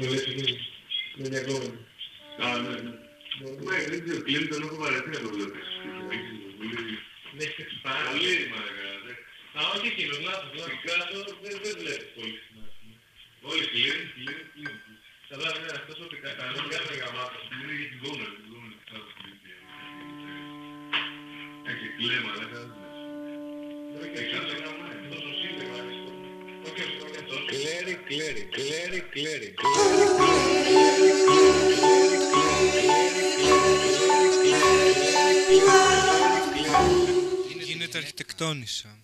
Με λες εκεί, με διακόμενο. Α, ναι, ναι. Μα δεν ξέρω, κλείνει τον έχω βαρεθεί να το βλέπω. Δεν έχεις πάρα Πολύ μάγκα. Α, όχι εκείνος, λάθος, λάθος. Πικάσο δεν δεν βλέπεις πολύ συχνά. Όλοι κλείνουν, κλείνουν, κλείνουν. Καλά, ναι, αυτός ο Πικάσο, δεν κάνει γαμάτος. Είναι για την κόμμα, την κόμμα της κάτω σπίτι. Έχει κλέμα, δεν κάνει. Δεν Κλέρι, κλέρι, κλέρι, κλέρι. Γίνεται αρχιτεκτόνισσα.